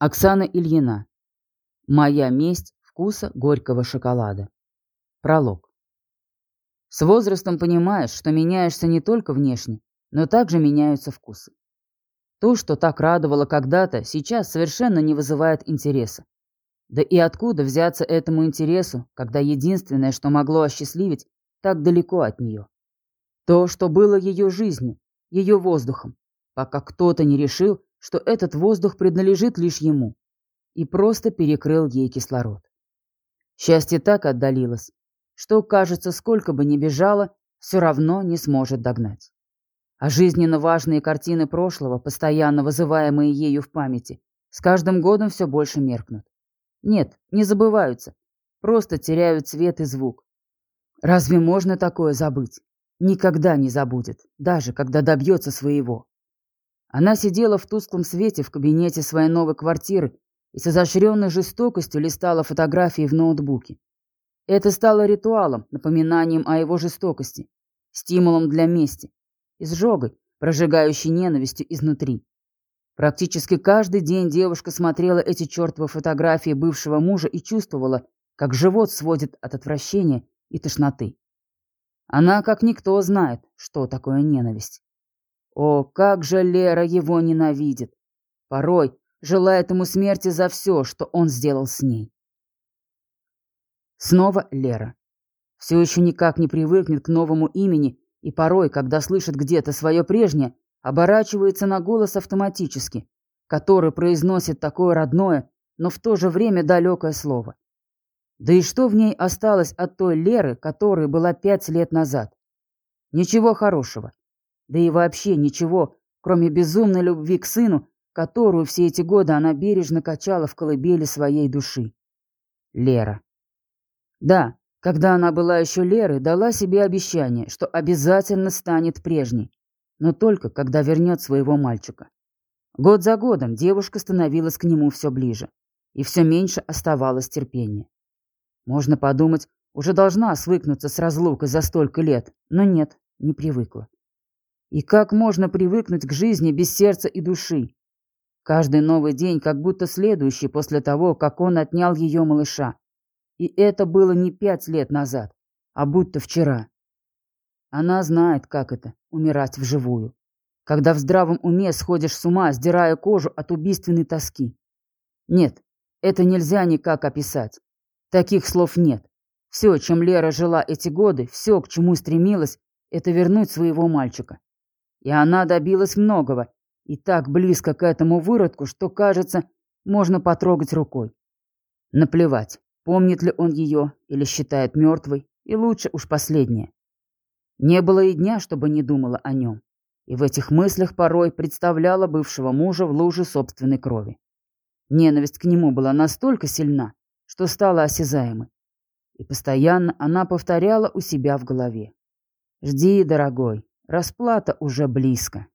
Оксана Ильина. Моя месть вкуса горького шоколада. Пролог. С возрастом понимаешь, что меняешься не только внешне, но также меняются вкусы. То, что так радовало когда-то, сейчас совершенно не вызывает интереса. Да и откуда взяться этому интересу, когда единственное, что могло осчастливить, так далеко от нее? То, что было ее жизнью, ее воздухом, пока кто-то не решил, что этот воздух принадлежит лишь ему, и просто перекрыл ей кислород. Счастье так отдалилось, что, кажется, сколько бы ни бежало, все равно не сможет догнать. А жизненно важные картины прошлого, постоянно вызываемые ею в памяти, с каждым годом все больше меркнут. Нет, не забываются, просто теряют цвет и звук. Разве можно такое забыть? Никогда не забудет, даже когда добьется своего. Она сидела в тусклом свете в кабинете своей новой квартиры и с изощренной жестокостью листала фотографии в ноутбуке. Это стало ритуалом, напоминанием о его жестокости, стимулом для мести, изжогой, прожигающей ненавистью изнутри. Практически каждый день девушка смотрела эти чертовы фотографии бывшего мужа и чувствовала, как живот сводит от отвращения и тошноты. Она, как никто, знает, что такое ненависть. О, как же Лера его ненавидит! Порой желает ему смерти за все, что он сделал с ней. Снова Лера. Все еще никак не привыкнет к новому имени и порой, когда слышит где-то свое прежнее, оборачивается на голос автоматически, который произносит такое родное, но в то же время далекое слово. Да и что в ней осталось от той Леры, которая была пять лет назад? Ничего хорошего. Да и вообще ничего, кроме безумной любви к сыну, которую все эти годы она бережно качала в колыбели своей души. Лера. Да, когда она была еще Лерой, дала себе обещание, что обязательно станет прежней, но только когда вернет своего мальчика. Год за годом девушка становилась к нему все ближе, и все меньше оставалось терпения. Можно подумать, уже должна свыкнуться с разлукой за столько лет, но нет, не привыкла. И как можно привыкнуть к жизни без сердца и души? Каждый новый день как будто следующий после того, как он отнял ее малыша. И это было не пять лет назад, а будто вчера. Она знает, как это — умирать вживую. Когда в здравом уме сходишь с ума, сдирая кожу от убийственной тоски. Нет, это нельзя никак описать. Таких слов нет. Все, чем Лера жила эти годы, все, к чему стремилась, это вернуть своего мальчика. И она добилась многого, и так близко к этому выродку, что, кажется, можно потрогать рукой. Наплевать, помнит ли он ее или считает мертвой, и лучше уж последнее. Не было и дня, чтобы не думала о нем, и в этих мыслях порой представляла бывшего мужа в луже собственной крови. Ненависть к нему была настолько сильна, что стала осязаемой. И постоянно она повторяла у себя в голове. «Жди, дорогой, Расплата уже близко.